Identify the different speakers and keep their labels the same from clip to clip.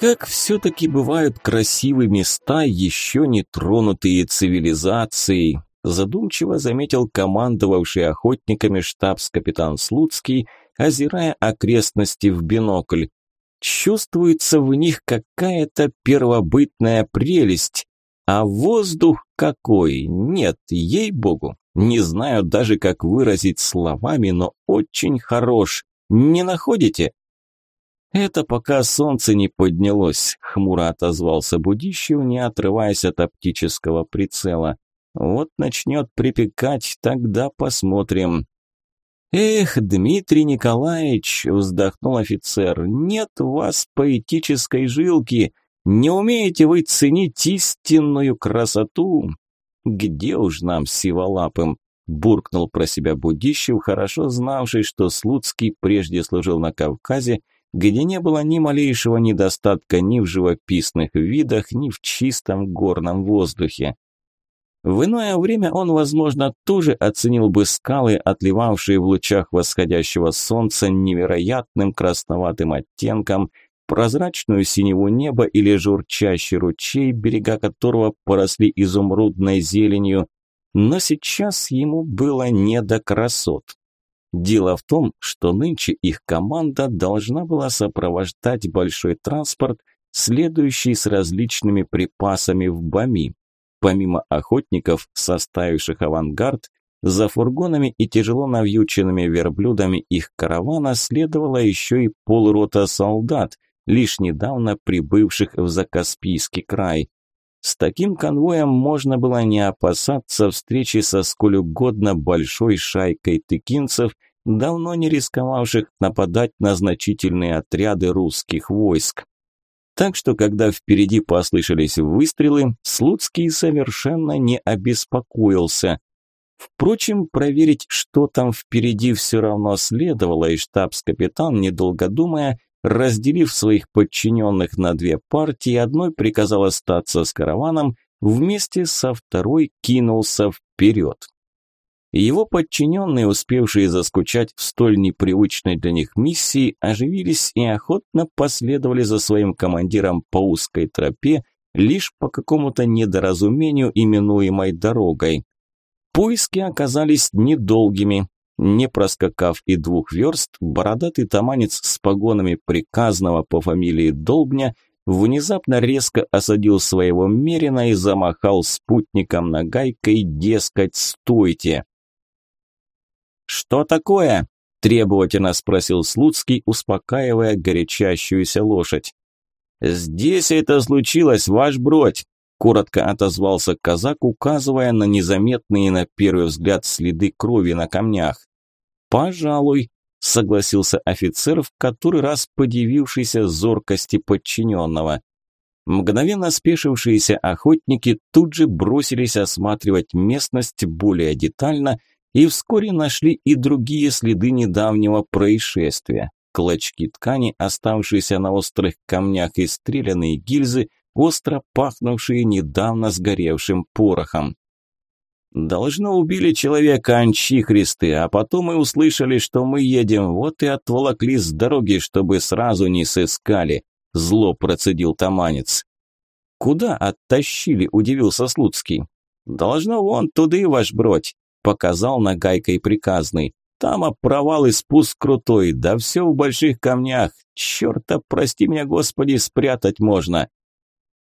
Speaker 1: Как все-таки бывают красивые места, еще не тронутые цивилизацией, задумчиво заметил командовавший охотниками штабс-капитан Слуцкий, озирая окрестности в бинокль. Чувствуется в них какая-то первобытная прелесть, а воздух какой? Нет, ей-богу, не знаю даже, как выразить словами, но очень хорош. Не находите? Это пока солнце не поднялось, хмуро отозвался Будищев, не отрываясь от оптического прицела. Вот начнет припекать, тогда посмотрим. «Эх, Дмитрий Николаевич!» – вздохнул офицер. «Нет у вас поэтической жилки. Не умеете вы ценить истинную красоту. Где уж нам сиволапым?» – буркнул про себя Будищев, хорошо знавший, что Слуцкий прежде служил на Кавказе, где не было ни малейшего недостатка ни в живописных видах, ни в чистом горном воздухе. В иное время он, возможно, тоже оценил бы скалы, отливавшие в лучах восходящего солнца невероятным красноватым оттенком, прозрачную синеву неба или журчащий ручей, берега которого поросли изумрудной зеленью, но сейчас ему было не до красот. Дело в том, что нынче их команда должна была сопровождать большой транспорт, следующий с различными припасами в Бами. Помимо охотников, составивших авангард, за фургонами и тяжело навьюченными верблюдами их каравана следовала еще и полрота солдат, лишь недавно прибывших в Закаспийский край. С таким конвоем можно было не опасаться встречи со сколь угодно большой шайкой тыкинцев, давно не рисковавших нападать на значительные отряды русских войск. Так что, когда впереди послышались выстрелы, Слуцкий совершенно не обеспокоился. Впрочем, проверить, что там впереди, все равно следовало, и штабс-капитан, недолго думая, разделив своих подчиненных на две партии, одной приказал остаться с караваном, вместе со второй кинулся вперед. Его подчиненные, успевшие заскучать в столь непривычной для них миссии, оживились и охотно последовали за своим командиром по узкой тропе, лишь по какому-то недоразумению, именуемой дорогой. Поиски оказались недолгими. Не проскакав и двух верст, бородатый таманец с погонами приказного по фамилии Долбня внезапно резко осадил своего мерина и замахал спутником нагайкой, дескать, «стойте!» «Что такое?» – требовательно спросил Слуцкий, успокаивая горячащуюся лошадь. «Здесь это случилось, ваш бродь!» – коротко отозвался казак, указывая на незаметные на первый взгляд следы крови на камнях. «Пожалуй», – согласился офицер, в который раз подивившийся зоркости подчиненного. Мгновенно спешившиеся охотники тут же бросились осматривать местность более детально – и вскоре нашли и другие следы недавнего происшествия. Клочки ткани, оставшиеся на острых камнях и стрелянные гильзы, остро пахнувшие недавно сгоревшим порохом. Должно убили человека анчихристы, а потом и услышали, что мы едем, вот и отволокли с дороги, чтобы сразу не сыскали. Зло процедил таманец. Куда оттащили, удивился Слуцкий. Должно вон туды, ваш бродь показал нагайкой приказный. Там а провал и спуск крутой, да все в больших камнях. Черта, прости меня, Господи, спрятать можно.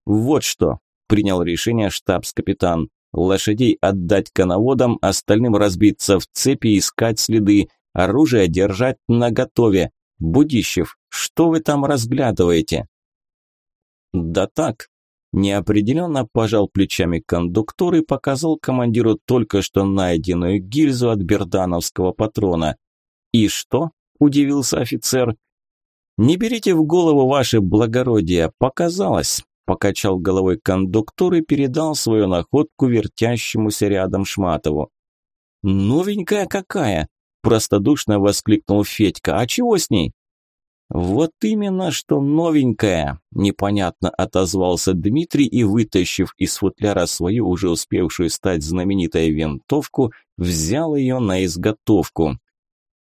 Speaker 1: Вот что, принял решение штабс-капитан. Лошадей отдать коноводам, остальным разбиться в цепи искать следы, оружие держать наготове. Будищев, что вы там разглядываете? Да так, Неопределенно пожал плечами кондуктор и показал командиру только что найденную гильзу от бердановского патрона. «И что?» – удивился офицер. «Не берите в голову ваше благородие, показалось», – покачал головой кондуктор и передал свою находку вертящемуся рядом Шматову. «Новенькая какая!» – простодушно воскликнул Федька. «А чего с ней?» «Вот именно, что новенькое!» – непонятно отозвался Дмитрий и, вытащив из футляра свою, уже успевшую стать знаменитой винтовку, взял ее на изготовку.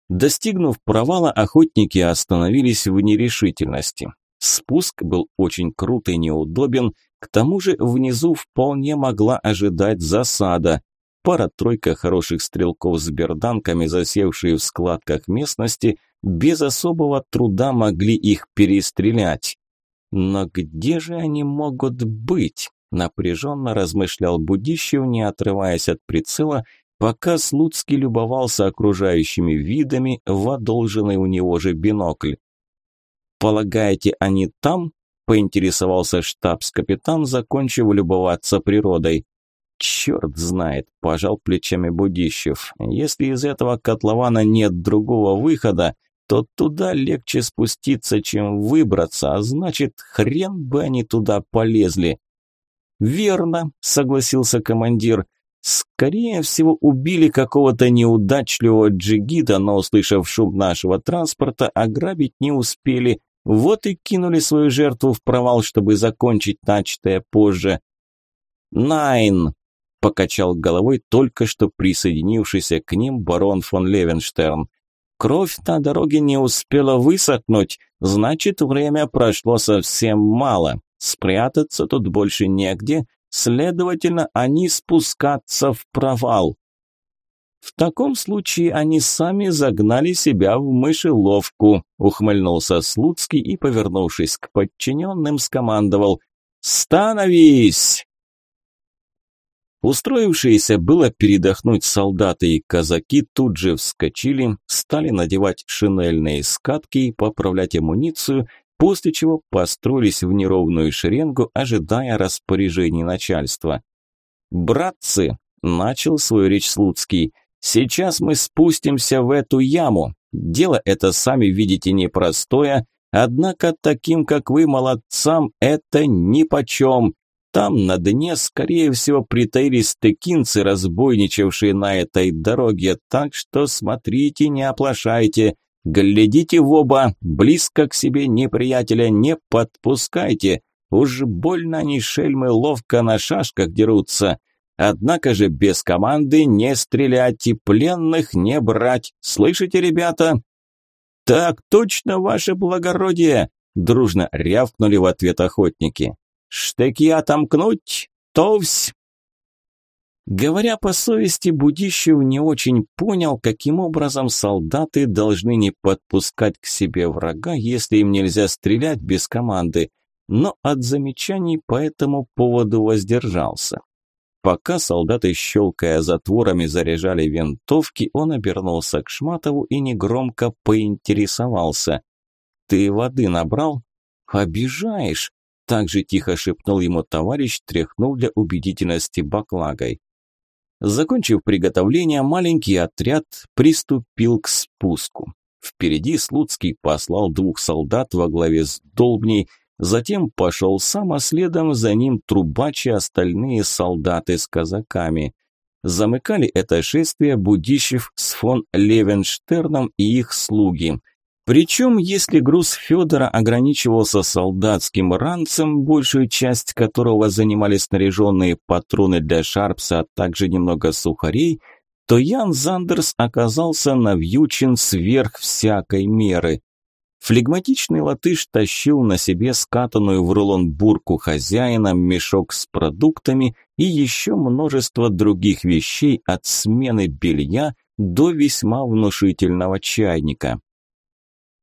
Speaker 1: Достигнув провала, охотники остановились в нерешительности. Спуск был очень крут и неудобен, к тому же внизу вполне могла ожидать засада. Пара-тройка хороших стрелков с берданками, засевшие в складках местности, без особого труда могли их перестрелять. Но где же они могут быть? Напряженно размышлял Будищев, не отрываясь от прицела, пока Слуцкий любовался окружающими видами в одолженный у него же бинокль. «Полагаете, они там?» – поинтересовался штабс-капитан, закончив любоваться природой. «Черт знает», – пожал плечами Будищев. «Если из этого котлована нет другого выхода, то туда легче спуститься, чем выбраться, а значит, хрен бы они туда полезли». «Верно», – согласился командир. «Скорее всего, убили какого-то неудачливого джигита, но, услышав шум нашего транспорта, ограбить не успели, вот и кинули свою жертву в провал, чтобы закончить начатое позже». «Найн», – покачал головой только что присоединившийся к ним барон фон Левенштерн. «Кровь на дороге не успела высохнуть, значит, время прошло совсем мало. Спрятаться тут больше негде, следовательно, они спускаться в провал. В таком случае они сами загнали себя в мышеловку, ухмыльнулся Слуцкий и, повернувшись к подчиненным, скомандовал «Становись!». Устроившиеся было передохнуть солдаты и казаки тут же вскочили, стали надевать шинельные скатки и поправлять амуницию, после чего построились в неровную шеренгу, ожидая распоряжений начальства. «Братцы!» – начал свою речь Слуцкий. «Сейчас мы спустимся в эту яму. Дело это, сами видите, непростое, однако таким, как вы, молодцам, это нипочем. Там на дне, скорее всего, притаились текинцы, разбойничавшие на этой дороге, так что смотрите, не оплошайте. Глядите в оба, близко к себе неприятеля не подпускайте. Уж больно они шельмы ловко на шашках дерутся. Однако же без команды не стрелять и пленных не брать. Слышите, ребята? Так точно, ваше благородие, дружно рявкнули в ответ охотники. Штыки отомкнуть, товсь! Говоря по совести, Будищев не очень понял, каким образом солдаты должны не подпускать к себе врага, если им нельзя стрелять без команды, но от замечаний по этому поводу воздержался. Пока солдаты, щелкая затворами, заряжали винтовки, он обернулся к Шматову и негромко поинтересовался. «Ты воды набрал?» «Обижаешь!» – так же тихо шепнул ему товарищ, тряхнув для убедительности баклагой. Закончив приготовление, маленький отряд приступил к спуску. Впереди Слуцкий послал двух солдат во главе с Долбней, затем пошел сам, а следом за ним трубач и остальные солдаты с казаками. Замыкали это шествие Будищев с фон Левенштерном и их слуги – причем, если груз Федора ограничивался солдатским ранцем, большую часть которого занимали снаряженные патроны для Шарпса, а также немного сухарей, то Ян Зандерс оказался навьючен сверх всякой меры. Флегматичный латыш тащил на себе скатанную в рулон бурку хозяина, мешок с продуктами и еще множество других вещей от смены белья до весьма внушительного чайника.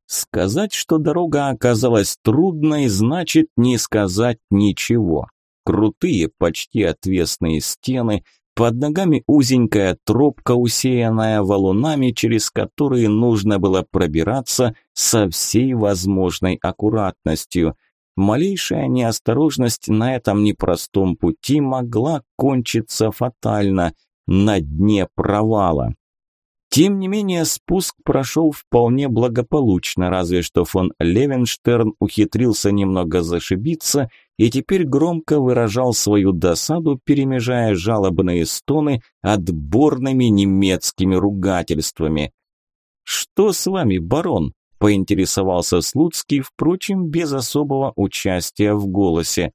Speaker 1: Сказать, что дорога оказалась трудной, значит не сказать ничего. Крутые, почти отвесные стены, под ногами узенькая тропка, усеянная валунами, через которые нужно было пробираться со всей возможной аккуратностью. Малейшая неосторожность на этом непростом пути могла кончиться фатально, на дне провала. Тем не менее, спуск прошел вполне благополучно, разве что фон Левенштерн ухитрился немного зашибиться и теперь громко выражал свою досаду, перемежая жалобные стоны отборными немецкими ругательствами. «Что с вами, барон?» – поинтересовался Слуцкий, впрочем, без особого участия в голосе.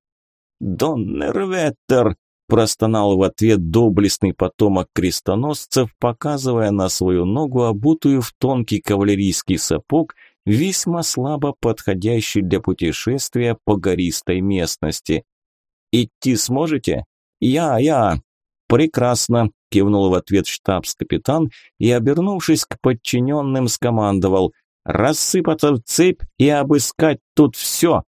Speaker 1: «Доннерветтер!» Простонал в ответ доблестный потомок крестоносцев, показывая на свою ногу, обутую в тонкий кавалерийский сапог весьма слабо подходящий для путешествия по гористой местности. «Идти сможете?» «Я, я!» «Прекрасно!» – кивнул в ответ штабс-капитан и, обернувшись к подчиненным, скомандовал «Рассыпаться в цепь и обыскать тут все!»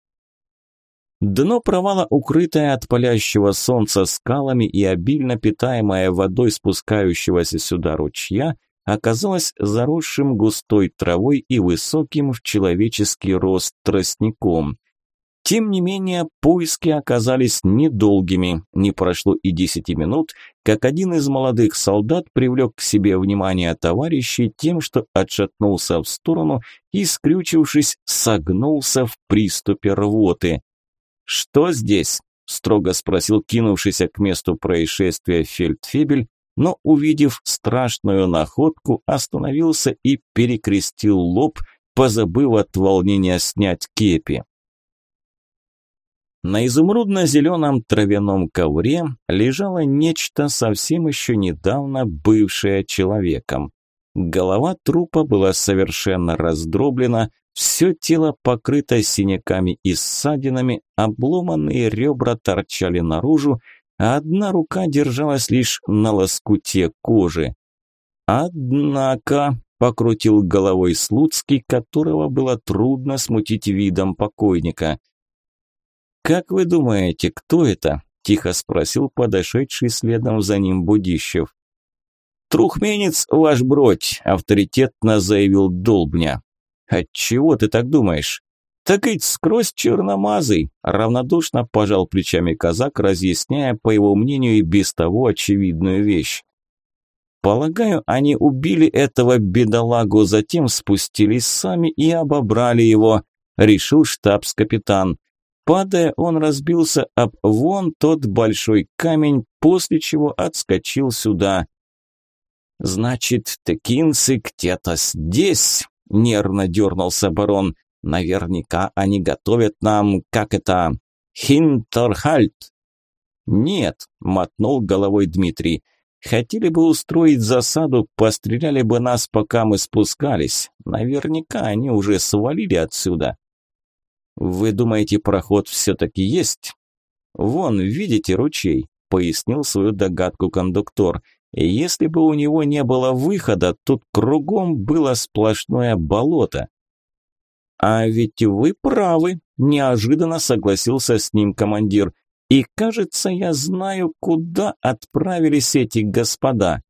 Speaker 1: Дно провала, укрытое от палящего солнца скалами и обильно питаемое водой спускающегося сюда ручья, оказалось заросшим густой травой и высоким в человеческий рост тростником. Тем не менее, поиски оказались недолгими. Не прошло и десяти минут, как один из молодых солдат привлек к себе внимание товарищей тем, что отшатнулся в сторону и, скрючившись, согнулся в приступе рвоты. «Что здесь?» – строго спросил кинувшийся к месту происшествия фельдфебель, но, увидев страшную находку, остановился и перекрестил лоб, позабыв от волнения снять кепи. На изумрудно-зеленом травяном ковре лежало нечто совсем еще недавно бывшее человеком. Голова трупа была совершенно раздроблена, все тело покрыто синяками и ссадинами, обломанные ребра торчали наружу, а одна рука держалась лишь на лоскуте кожи. Однако, покрутил головой Слуцкий, которого было трудно смутить видом покойника. «Как вы думаете, кто это?» – тихо спросил подошедший следом за ним Будищев. «Трухменец, ваш бродь», – авторитетно заявил Долбня. «Отчего ты так думаешь?» «Так ведь скрозь черномазый», – равнодушно пожал плечами казак, разъясняя, по его мнению, и без того очевидную вещь. «Полагаю, они убили этого бедолагу, затем спустились сами и обобрали его», – решил штабс-капитан. Падая, он разбился об вон тот большой камень, после чего отскочил сюда. «Значит, текинцы где-то здесь», – нервно дернулся барон. «Наверняка они готовят нам, как это, хинтерхальт». «Нет», – мотнул головой Дмитрий. «Хотели бы устроить засаду, постреляли бы нас, пока мы спускались. Наверняка они уже свалили отсюда». «Вы думаете, проход все-таки есть?» «Вон, видите ручей», – пояснил свою догадку кондуктор. Если бы у него не было выхода, тут кругом было сплошное болото. А ведь вы правы, неожиданно согласился с ним командир. И кажется, я знаю, куда отправились эти господа.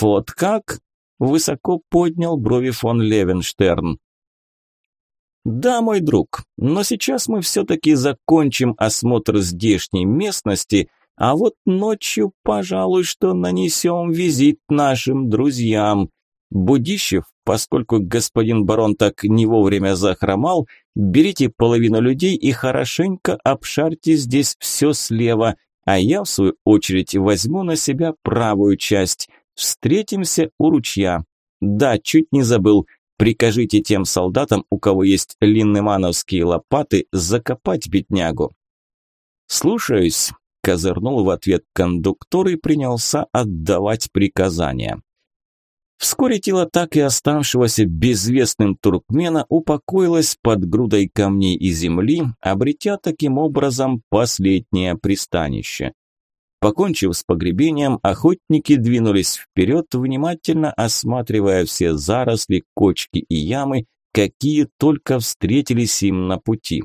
Speaker 1: Вот как? Высоко поднял брови фон Левенштерн. Да, мой друг, но сейчас мы все-таки закончим осмотр здешней местности – а вот ночью, пожалуй, что нанесем визит нашим друзьям. Будищев, поскольку господин барон так не вовремя захромал, берите половину людей и хорошенько обшарьте здесь все слева, а я, в свою очередь, возьму на себя правую часть. Встретимся у ручья. Да, чуть не забыл. Прикажите тем солдатам, у кого есть линнемановские лопаты, закопать беднягу. Слушаюсь козырнул в ответ кондуктор и принялся отдавать приказания. Вскоре тело так и оставшегося безвестным туркмена упокоилось под грудой камней и земли, обретя таким образом последнее пристанище. Покончив с погребением, охотники двинулись вперед, внимательно осматривая все заросли, кочки и ямы, какие только встретились им на пути.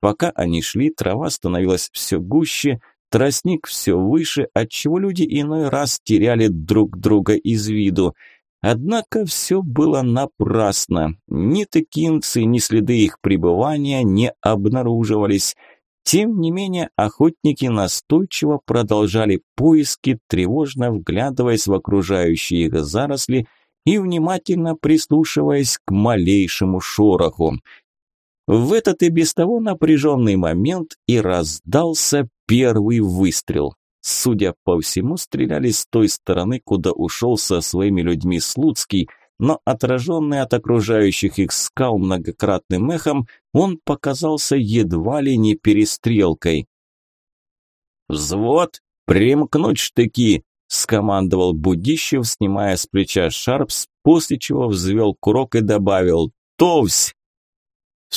Speaker 1: Пока они шли, трава становилась все гуще, Тростник все выше, отчего люди иной раз теряли друг друга из виду. Однако все было напрасно. Ни текинцы, ни следы их пребывания не обнаруживались. Тем не менее, охотники настойчиво продолжали поиски, тревожно вглядываясь в окружающие их заросли и внимательно прислушиваясь к малейшему шороху. В этот и без того напряженный момент и раздался первый выстрел. Судя по всему, стреляли с той стороны, куда ушел со своими людьми Слуцкий, но отраженный от окружающих их скал многократным эхом, он показался едва ли не перестрелкой. «Взвод! Примкнуть штыки!» – скомандовал Будищев, снимая с плеча Шарпс, после чего взвел курок и добавил Готовься!»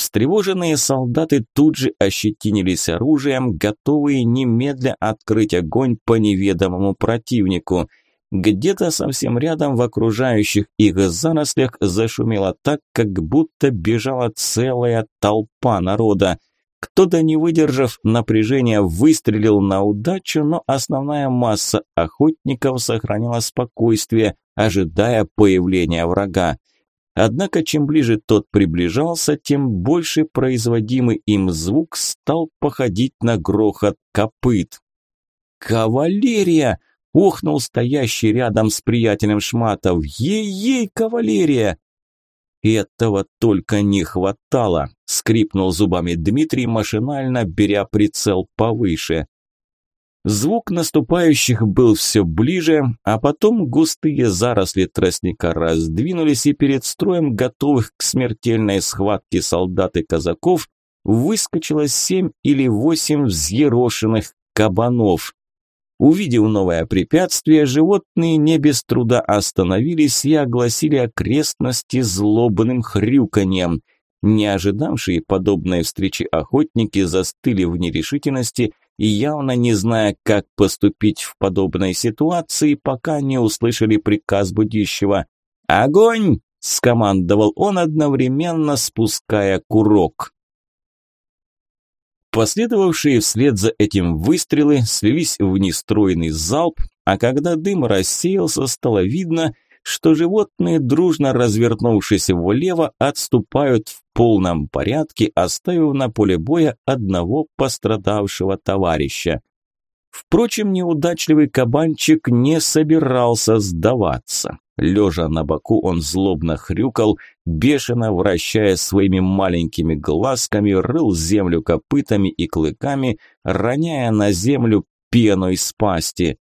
Speaker 1: Встревоженные солдаты тут же ощетинились оружием, готовые немедля открыть огонь по неведомому противнику. Где-то совсем рядом в окружающих их зарослях зашумело так, как будто бежала целая толпа народа. Кто-то, не выдержав напряжения, выстрелил на удачу, но основная масса охотников сохраняла спокойствие, ожидая появления врага. Однако, чем ближе тот приближался, тем больше производимый им звук стал походить на грохот копыт. «Кавалерия!» – ухнул стоящий рядом с приятелем Шматов. «Ей-ей, кавалерия!» «Этого только не хватало!» – скрипнул зубами Дмитрий, машинально беря прицел повыше. Звук наступающих был все ближе, а потом густые заросли тростника раздвинулись, и перед строем готовых к смертельной схватке солдат и казаков выскочило семь или восемь взъерошенных кабанов. Увидев новое препятствие, животные не без труда остановились и огласили окрестности злобным хрюканьем. Не ожидавшие подобной встречи охотники застыли в нерешительности и явно не зная, как поступить в подобной ситуации, пока не услышали приказ будущего. «Огонь!» – скомандовал он, одновременно спуская курок. Последовавшие вслед за этим выстрелы слились в нестройный залп, а когда дым рассеялся, стало видно – что животные, дружно развернувшись влево, отступают в полном порядке, оставив на поле боя одного пострадавшего товарища. Впрочем, неудачливый кабанчик не собирался сдаваться. Лежа на боку, он злобно хрюкал, бешено вращая своими маленькими глазками, рыл землю копытами и клыками, роняя на землю пену из пасти.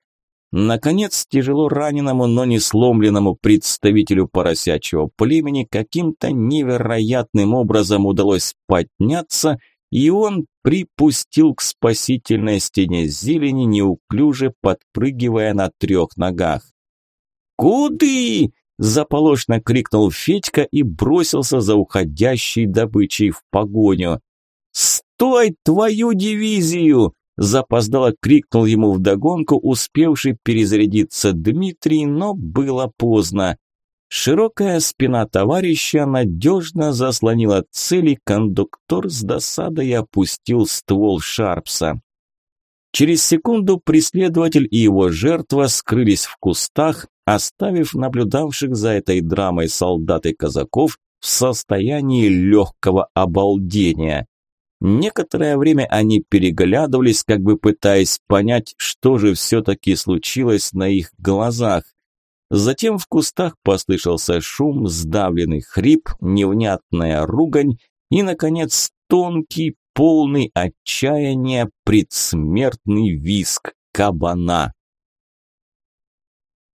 Speaker 1: Наконец, тяжело раненому, но не сломленному представителю поросячьего племени каким-то невероятным образом удалось подняться, и он припустил к спасительной стене зелени, неуклюже подпрыгивая на трех ногах. «Куды?» – заполошно крикнул Федька и бросился за уходящей добычей в погоню. «Стой, твою дивизию!» Запоздало крикнул ему вдогонку, успевший перезарядиться Дмитрий, но было поздно. Широкая спина товарища надежно заслонила цели, кондуктор с досадой опустил ствол Шарпса. Через секунду преследователь и его жертва скрылись в кустах, оставив наблюдавших за этой драмой солдат и казаков в состоянии легкого обалдения. Некоторое время они переглядывались, как бы пытаясь понять, что же все-таки случилось на их глазах. Затем в кустах послышался шум, сдавленный хрип, невнятная ругань и, наконец, тонкий, полный отчаяния предсмертный виск кабана.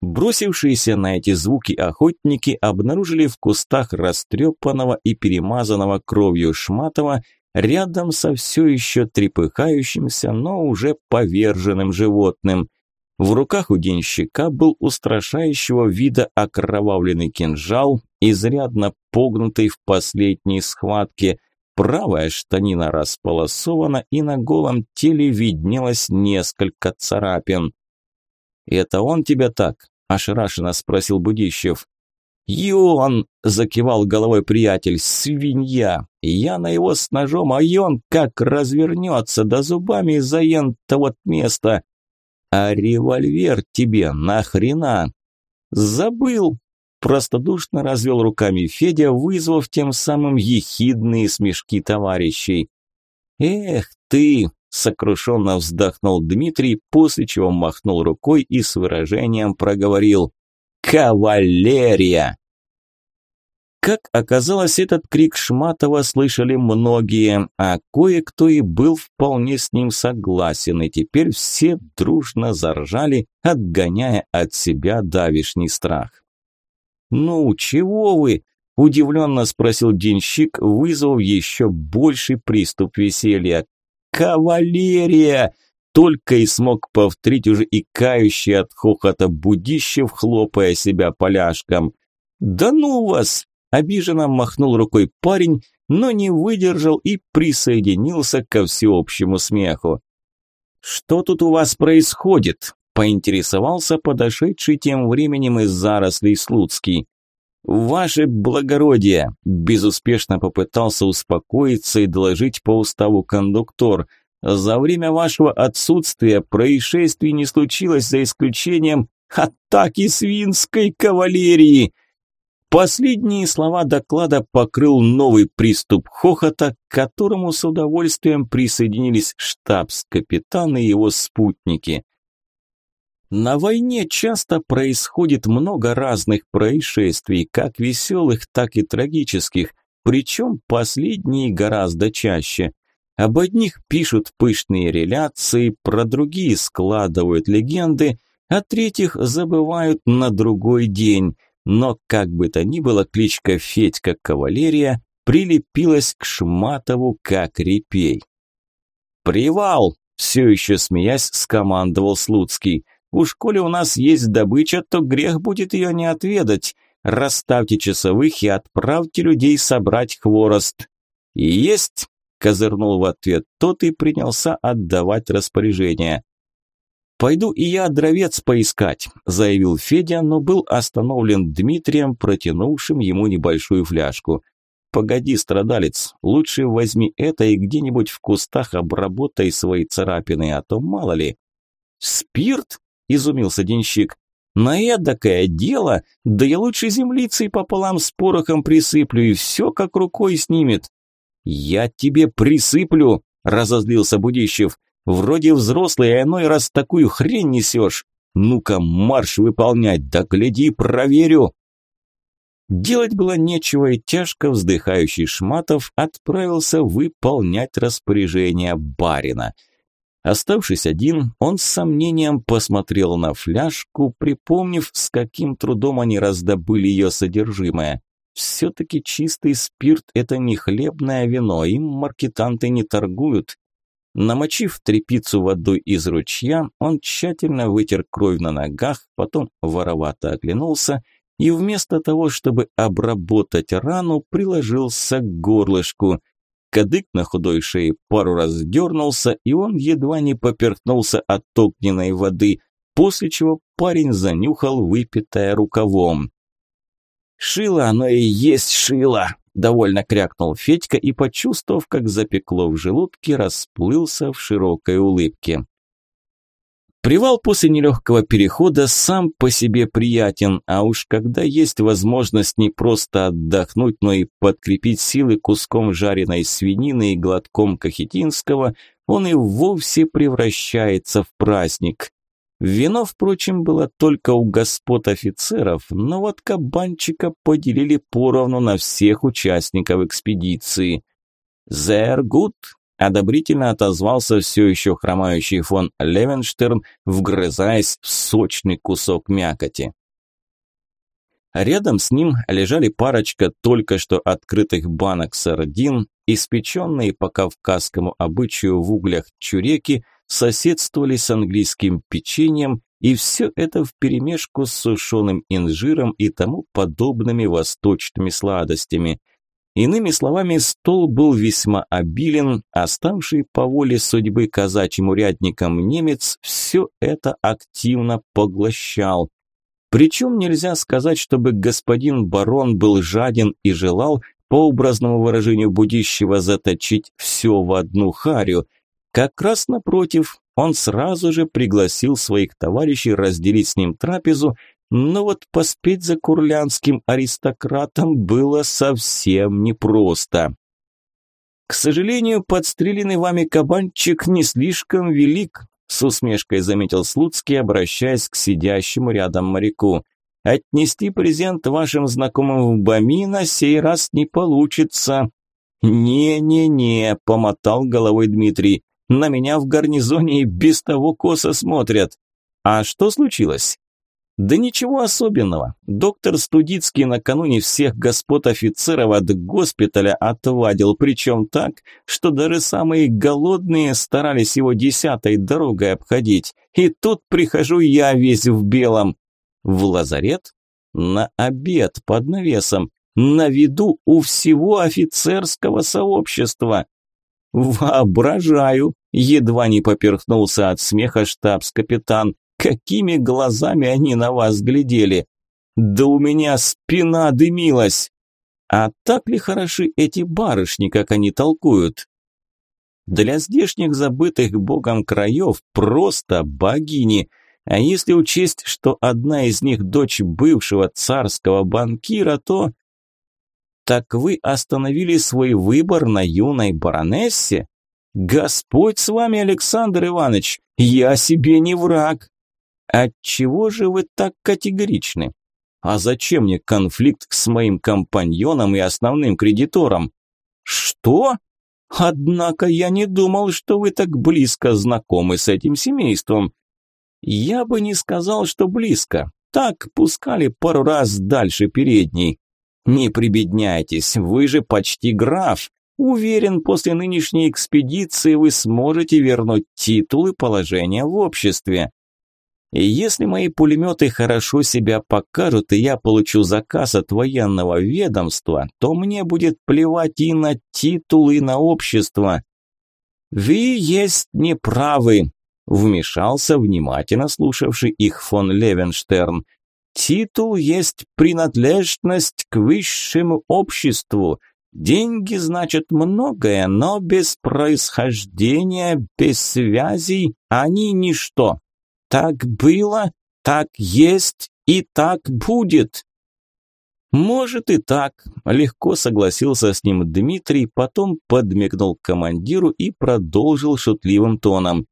Speaker 1: Бросившиеся на эти звуки охотники обнаружили в кустах растрепанного и перемазанного кровью Шматова рядом со все еще трепыхающимся, но уже поверженным животным. В руках у денщика был устрашающего вида окровавленный кинжал, изрядно погнутый в последней схватке. Правая штанина располосована, и на голом теле виднелось несколько царапин. «Это он тебя так?» – ошарашенно спросил Будищев. «Йон!» – закивал головой приятель. «Свинья! Я на его с ножом, а он как развернется, да зубами заен-то вот место! А револьвер тебе нахрена?» «Забыл!» – простодушно развел руками Федя, вызвав тем самым ехидные смешки товарищей. «Эх ты!» – сокрушенно вздохнул Дмитрий, после чего махнул рукой и с выражением проговорил. «Кавалерия!» Как оказалось, этот крик Шматова слышали многие, а кое-кто и был вполне с ним согласен, и теперь все дружно заржали, отгоняя от себя давишний страх. «Ну, чего вы?» – удивленно спросил денщик, вызвав еще больший приступ веселья. «Кавалерия!» – только и смог повторить уже и кающий от хохота Будищев, хлопая себя поляшком. «Да ну вас! Обиженно махнул рукой парень, но не выдержал и присоединился ко всеобщему смеху. «Что тут у вас происходит?» – поинтересовался подошедший тем временем из зарослей Слуцкий. «Ваше благородие!» – безуспешно попытался успокоиться и доложить по уставу кондуктор. «За время вашего отсутствия происшествий не случилось за исключением атаки свинской кавалерии!» Последние слова доклада покрыл новый приступ хохота, к которому с удовольствием присоединились штабс-капитан и его спутники. На войне часто происходит много разных происшествий, как веселых, так и трагических, причем последние гораздо чаще. Об одних пишут пышные реляции, про другие складывают легенды, а третьих забывают на другой день – но, как бы то ни было, кличка Федька Кавалерия прилепилась к Шматову как репей. «Привал!» – все еще смеясь скомандовал Слуцкий. «Уж коли у нас есть добыча, то грех будет ее не отведать. Расставьте часовых и отправьте людей собрать хворост». «И есть!» – козырнул в ответ тот и принялся отдавать распоряжение. «Пойду и я дровец поискать», – заявил Федя, но был остановлен Дмитрием, протянувшим ему небольшую фляжку. «Погоди, страдалец, лучше возьми это и где-нибудь в кустах обработай свои царапины, а то мало ли». «Спирт?» – изумился денщик. «На эдакое дело? Да я лучше землицей пополам с порохом присыплю, и все как рукой снимет». «Я тебе присыплю!» – разозлился Будищев. Вроде взрослый, а иной раз такую хрень несешь. Ну-ка, марш выполнять, да гляди, проверю. Делать было нечего, и тяжко вздыхающий Шматов отправился выполнять распоряжение барина. Оставшись один, он с сомнением посмотрел на фляжку, припомнив, с каким трудом они раздобыли ее содержимое. Все-таки чистый спирт – это не хлебное вино, им маркетанты не торгуют. Намочив тряпицу водой из ручья, он тщательно вытер кровь на ногах, потом воровато оглянулся и вместо того, чтобы обработать рану, приложился к горлышку. Кадык на худой шее пару раз дернулся, и он едва не поперхнулся от огненной воды, после чего парень занюхал выпитое рукавом. «Шило оно и есть шило!» Довольно крякнул Федька и, почувствовав, как запекло в желудке, расплылся в широкой улыбке. Привал после нелегкого перехода сам по себе приятен, а уж когда есть возможность не просто отдохнуть, но и подкрепить силы куском жареной свинины и глотком кахетинского, он и вовсе превращается в праздник. Вино, впрочем, было только у господ офицеров, но вот кабанчика поделили поровну на всех участников экспедиции. «Зэр гуд!» – одобрительно отозвался все еще хромающий фон Левенштерн, вгрызаясь в сочный кусок мякоти. Рядом с ним лежали парочка только что открытых банок сардин, испеченные по кавказскому обычаю в углях чуреки – соседствовали с английским печеньем, и все это вперемешку с сушеным инжиром и тому подобными восточными сладостями. Иными словами, стол был весьма обилен, оставший по воле судьбы казачьим урядникам немец все это активно поглощал. Причем нельзя сказать, чтобы господин барон был жаден и желал, по образному выражению будущего, заточить все в одну харю – как раз напротив, он сразу же пригласил своих товарищей разделить с ним трапезу, но вот поспеть за курлянским аристократом было совсем непросто. «К сожалению, подстреленный вами кабанчик не слишком велик», с усмешкой заметил Слуцкий, обращаясь к сидящему рядом моряку. «Отнести презент вашим знакомым в Бами на сей раз не получится». «Не-не-не», – помотал головой Дмитрий. На меня в гарнизоне и без того косо смотрят. А что случилось? Да ничего особенного. Доктор Студицкий накануне всех господ офицеров от госпиталя отвадил, причем так, что даже самые голодные старались его десятой дорогой обходить. И тут прихожу я весь в белом. В лазарет? На обед под навесом. на виду у всего офицерского сообщества. Воображаю, едва не поперхнулся от смеха штабс-капитан. Какими глазами они на вас глядели? Да у меня спина дымилась. А так ли хороши эти барышни, как они толкуют? Для здешних забытых богом краев просто богини. А если учесть, что одна из них дочь бывшего царского банкира, то... Так вы остановили свой выбор на юной баронессе? Господь с вами, Александр Иванович, я себе не враг. Отчего же вы так категоричны? А зачем мне конфликт с моим компаньоном и основным кредитором? Что? Однако я не думал, что вы так близко знакомы с этим семейством. Я бы не сказал, что близко. Так пускали пару раз дальше передней. Не прибедняйтесь, вы же почти граф. Уверен, после нынешней экспедиции вы сможете вернуть титул и положение в обществе. И если мои пулеметы хорошо себя покажут, и я получу заказ от военного ведомства, то мне будет плевать и на титул, и на общество. Вы есть неправы, вмешался внимательно слушавший их фон Левенштерн. Титул есть принадлежность к высшему обществу. Деньги значат многое, но без происхождения, без связей они ничто. Так было, так есть и так будет. Может и так, легко согласился с ним Дмитрий, потом подмигнул командиру и продолжил шутливым тоном.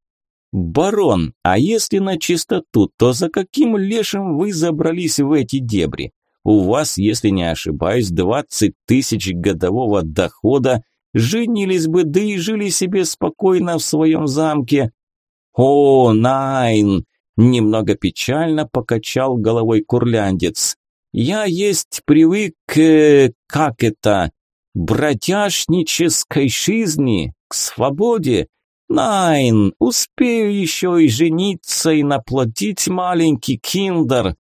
Speaker 1: «Барон, а если на чистоту, то за каким лешим вы забрались в эти дебри? У вас, если не ошибаюсь, двадцать тысяч годового дохода, женились бы, да и жили себе спокойно в своем замке. «О, Найн!» – немного печально покачал головой курляндец. «Я есть привык к... как это? Братяшнической жизни, к свободе. Найн, успею еще и жениться и наплодить маленький киндер.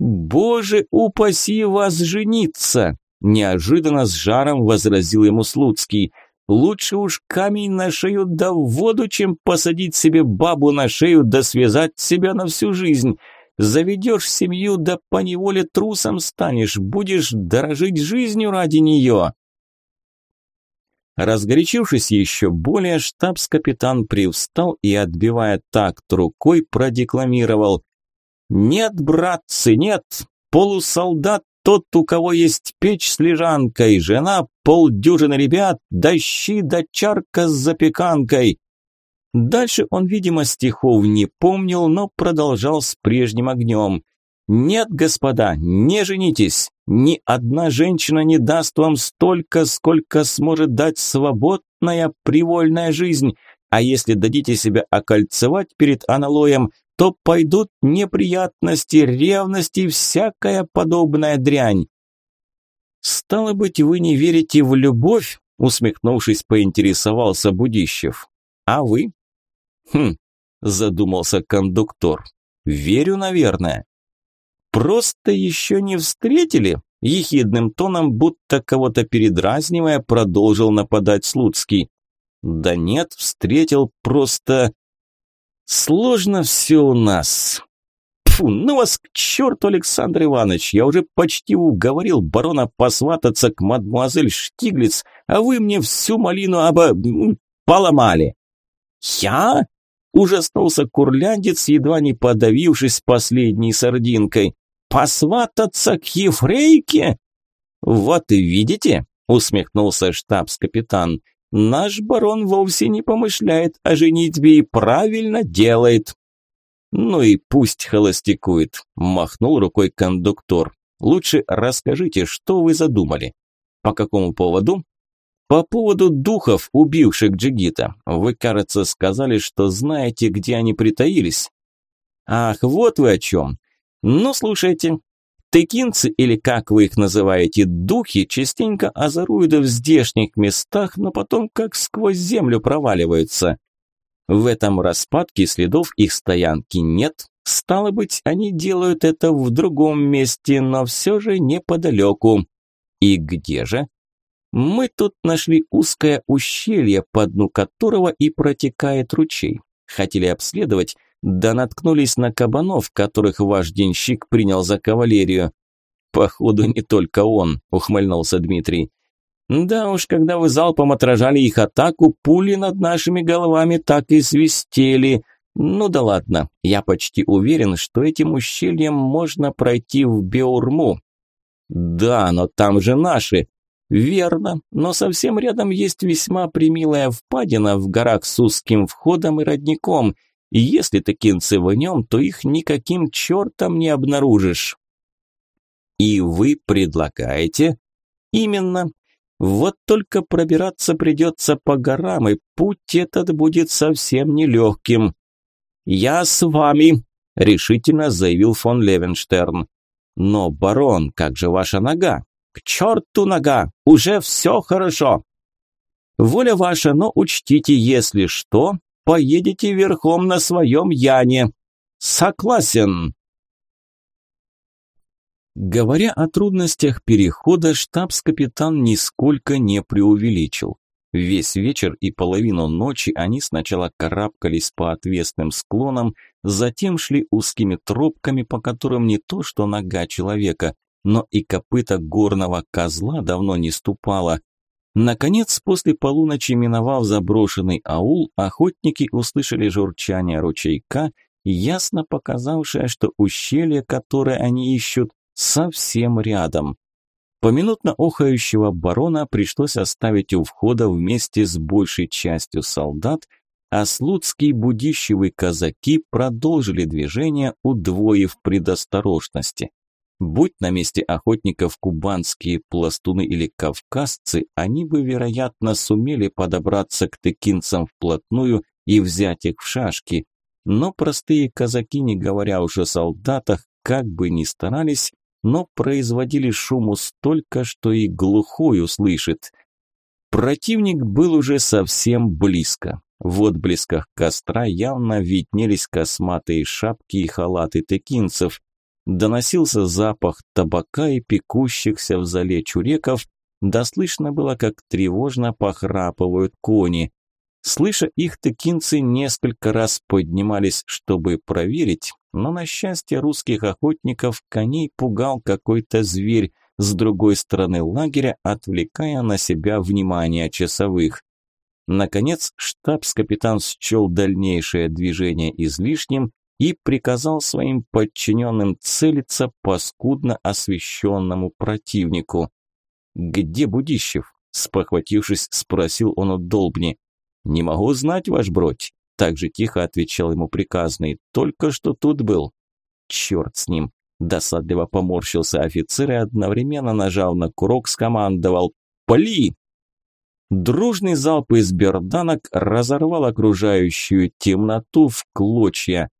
Speaker 1: Боже, упаси вас жениться!» Неожиданно с жаром возразил ему Слуцкий – Лучше уж камень на шею да в воду, чем посадить себе бабу на шею да связать себя на всю жизнь. Заведешь семью, да поневоле трусом станешь, будешь дорожить жизнью ради нее. Разгорячившись еще более, штабс-капитан привстал и, отбивая такт рукой, продекламировал «Нет, братцы, нет! Полусолдат тот, у кого есть печь с лежанкой, жена, полдюжины ребят, да щи да чарка с запеканкой. Дальше он, видимо, стихов не помнил, но продолжал с прежним огнем. «Нет, господа, не женитесь. Ни одна женщина не даст вам столько, сколько сможет дать свободная, привольная жизнь. А если дадите себя окольцевать перед аналоем, то пойдут неприятности, ревности и всякая подобная дрянь. «Стало быть, вы не верите в любовь?» – усмехнувшись, поинтересовался Будищев. «А вы?» «Хм», – задумался кондуктор. «Верю, наверное». «Просто еще не встретили?» – ехидным тоном, будто кого-то передразнивая, продолжил нападать Слуцкий. «Да нет, встретил, просто...» Сложно все у нас. Фу, ну вас к черту, Александр Иванович, я уже почти уговорил барона посвататься к мадмуазель Штиглиц, а вы мне всю малину оба... поломали. Я? Ужаснулся курляндец, едва не подавившись последней сардинкой. Посвататься к еврейке? Вот видите, усмехнулся штабс-капитан. Наш барон вовсе не помышляет о женитьбе и правильно делает. Ну и пусть холостякует, махнул рукой кондуктор. Лучше расскажите, что вы задумали. По какому поводу? По поводу духов, убивших Джигита. Вы, кажется, сказали, что знаете, где они притаились. Ах, вот вы о чем. Ну, слушайте, Тыкинцы, или как вы их называете, духи, частенько озоруют в здешних местах, но потом как сквозь землю проваливаются. В этом распадке следов их стоянки нет, стало быть, они делают это в другом месте, но все же неподалеку. И где же? Мы тут нашли узкое ущелье, по дну которого и протекает ручей. Хотели обследовать, да наткнулись на кабанов, которых ваш денщик принял за кавалерию. Походу, не только он, ухмыльнулся Дмитрий. Да уж, когда вы залпом отражали их атаку, пули над нашими головами так и свистели. Ну да ладно, я почти уверен, что этим ущельем можно пройти в Беурму. Да, но там же наши. Верно, но совсем рядом есть весьма примилая впадина в горах с узким входом и родником. И если ты кинцы в нем, то их никаким чертом не обнаружишь. И вы предлагаете? Именно, вот только пробираться придется по горам, и путь этот будет совсем нелегким. «Я с вами», – решительно заявил фон Левенштерн. «Но, барон, как же ваша нога?» «К черту нога! Уже все хорошо!» «Воля ваша, но учтите, если что, поедете верхом на своем Яне!» «Согласен!» Говоря о трудностях перехода, штабс-капитан нисколько не преувеличил. Весь вечер и половину ночи они сначала карабкались по отвесным склонам, затем шли узкими тропками, по которым не то что нога человека, но и копыта горного козла давно не ступала. Наконец, после полуночи, миновав заброшенный аул, охотники услышали журчание ручейка, ясно показавшее, что ущелье, которое они ищут, совсем рядом. Поминутно охающего барона пришлось оставить у входа вместе с большей частью солдат, а слуцкие будищевые казаки продолжили движение, удвоив предосторожности. Будь на месте охотников кубанские пластуны или кавказцы, они бы, вероятно, сумели подобраться к тыкинцам вплотную и взять их в шашки. Но простые казаки, не говоря уже о солдатах, как бы ни старались, но производили шуму столько, что и глухой услышит. Противник был уже совсем близко. В отблесках костра явно виднелись косматые шапки и халаты текинцев. Доносился запах табака и пекущихся в зале чуреков, да слышно было, как тревожно похрапывают кони. Слыша их, тыкинцы несколько раз поднимались, чтобы проверить, но на счастье русских охотников коней пугал какой-то зверь с другой стороны лагеря, отвлекая на себя внимание часовых. Наконец штабс-капитан счел дальнейшее движение излишним и приказал своим подчиненным целиться по скудно освещенному противнику. «Где Будищев?» – спохватившись, спросил он у Долбни. «Не могу знать, ваш бродь. Так же тихо отвечал ему приказный. Только что тут был. Черт с ним. Досадливо поморщился офицер и одновременно нажал на курок, скомандовал «Пали!». Дружный залп из берданок разорвал окружающую темноту в клочья.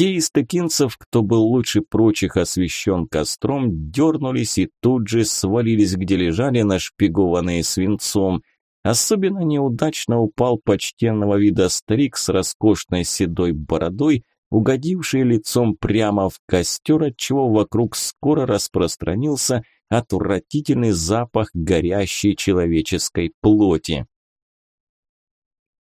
Speaker 1: Те из тыкинцев, кто был лучше прочих освещен костром, дернулись и тут же свалились, где лежали нашпигованные свинцом. Особенно неудачно упал почтенного вида старик с роскошной седой бородой, угодивший лицом прямо в костер, отчего вокруг скоро распространился отвратительный запах горящей человеческой плоти.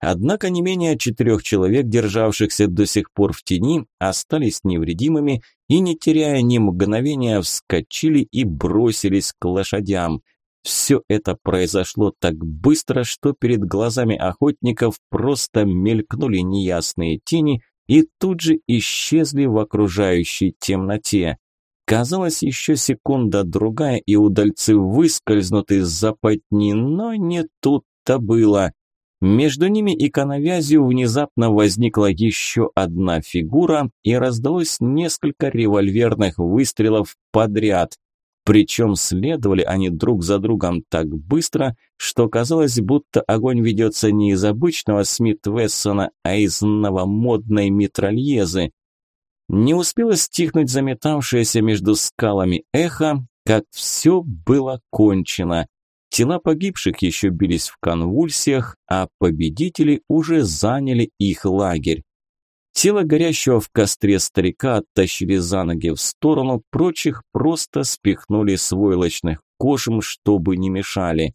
Speaker 1: Однако не менее четырех человек, державшихся до сих пор в тени, остались невредимыми и, не теряя ни мгновения, вскочили и бросились к лошадям – все это произошло так быстро, что перед глазами охотников просто мелькнули неясные тени и тут же исчезли в окружающей темноте. Казалось, еще секунда-другая, и удальцы выскользнут из западни, но не тут-то было. Между ними и коновязью внезапно возникла еще одна фигура, и раздалось несколько револьверных выстрелов подряд. Причем следовали они друг за другом так быстро, что казалось, будто огонь ведется не из обычного Смит-Вессона, а из новомодной митральезы. Не успело стихнуть заметавшееся между скалами эхо, как все было кончено. Тела погибших еще бились в конвульсиях, а победители уже заняли их лагерь. Тело горящего в костре старика оттащили за ноги в сторону, прочих просто спихнули с войлочных кошем, чтобы не мешали.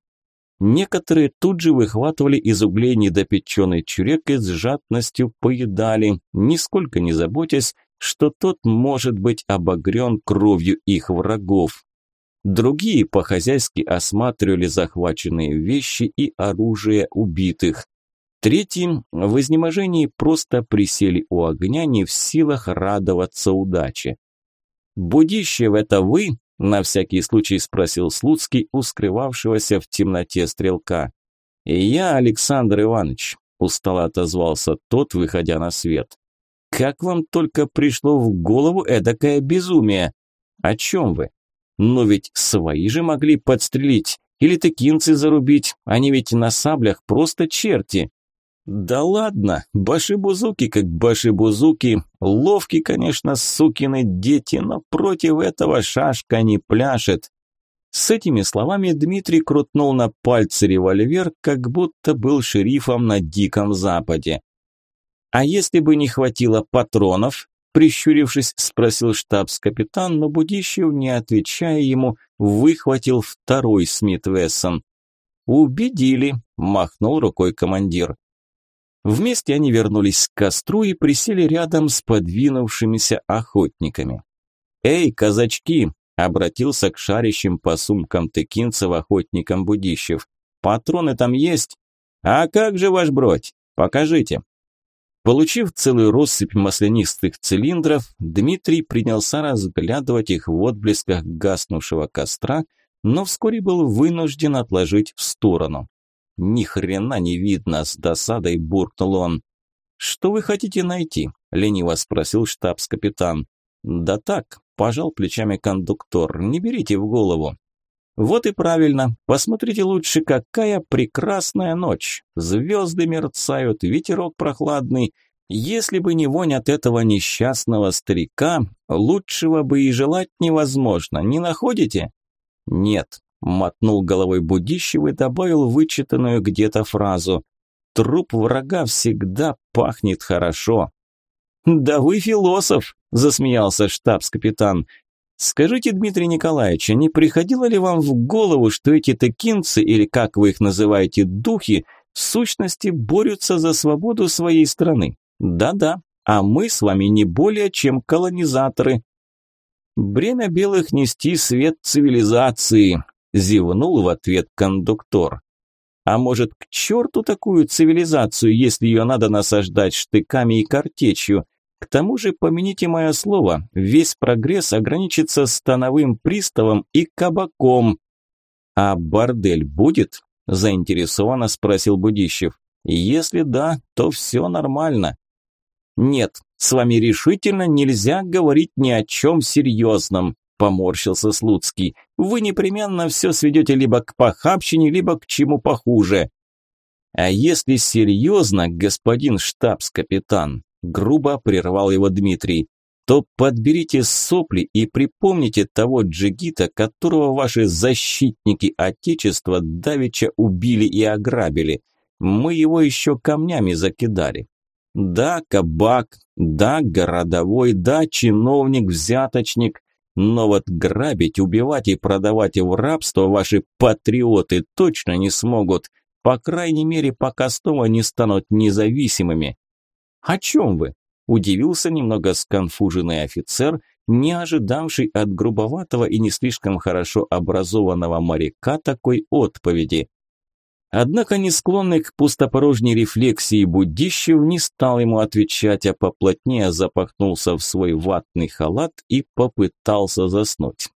Speaker 1: Некоторые тут же выхватывали из углей недопеченный чурек и с жадностью поедали, нисколько не заботясь, что тот может быть обогрен кровью их врагов. Другие по-хозяйски осматривали захваченные вещи и оружие убитых. Третьи в изнеможении просто присели у огня, не в силах радоваться удаче. «Будищев, это вы?» – на всякий случай спросил Слуцкий у скрывавшегося в темноте стрелка. «Я, Александр Иванович», – устало отозвался тот, выходя на свет. «Как вам только пришло в голову эдакое безумие? О чем вы? Но ведь свои же могли подстрелить или тыкинцы зарубить, они ведь на саблях просто черти». Да ладно, башибузуки как башибузуки, ловки, конечно, сукины дети, но против этого шашка не пляшет. С этими словами Дмитрий крутнул на пальце револьвер, как будто был шерифом на Диком Западе. «А если бы не хватило патронов?» Прищурившись, спросил штабс-капитан, но Будищев, не отвечая ему, выхватил второй Смит Вессон. «Убедили», – махнул рукой командир. Вместе они вернулись к костру и присели рядом с подвинувшимися охотниками. «Эй, казачки!» – обратился к шарящим по сумкам тыкинцев охотникам Будищев. «Патроны там есть? А как же ваш бродь? Покажите!» Получив целую россыпь маслянистых цилиндров, Дмитрий принялся разглядывать их в отблесках гаснувшего костра, но вскоре был вынужден отложить в сторону. Ни хрена не видно, с досадой буркнул он. Что вы хотите найти? лениво спросил штабс-капитан. Да так, пожал плечами кондуктор. Не берите в голову. Вот и правильно. Посмотрите лучше, какая прекрасная ночь. Звезды мерцают, ветерок прохладный. Если бы не вонь от этого несчастного старика, лучшего бы и желать невозможно, не находите? Нет, Мотнул головой Будищев и добавил вычитанную где-то фразу. «Труп врага всегда пахнет хорошо». «Да вы философ!» – засмеялся штабс-капитан. «Скажите, Дмитрий Николаевич, не приходило ли вам в голову, что эти текинцы, или как вы их называете, духи, в сущности борются за свободу своей страны? Да-да, а мы с вами не более чем колонизаторы». Бремя белых нести свет цивилизации, Зевнул в ответ кондуктор. А может, к черту такую цивилизацию, если ее надо насаждать штыками и картечью? К тому же, помяните мое слово, весь прогресс ограничится становым приставом и кабаком. А бордель будет? Заинтересованно спросил Будищев. Если да, то все нормально. Нет, с вами решительно нельзя говорить ни о чем серьезном поморщился Слуцкий. Вы непременно все сведете либо к похабщине, либо к чему похуже. А если серьезно, господин штабс-капитан, грубо прервал его Дмитрий, то подберите сопли и припомните того джигита, которого ваши защитники Отечества давеча убили и ограбили. Мы его еще камнями закидали. Да, кабак, да, городовой, да, чиновник, взяточник, но вот грабить, убивать и продавать в рабство ваши патриоты точно не смогут, по крайней мере, пока снова не станут независимыми. О чем вы? Удивился немного сконфуженный офицер, не ожидавший от грубоватого и не слишком хорошо образованного моряка такой отповеди. Однако не склонный к пустопорожней рефлексии Будищев не стал ему отвечать, а поплотнее запахнулся в свой ватный халат и попытался заснуть.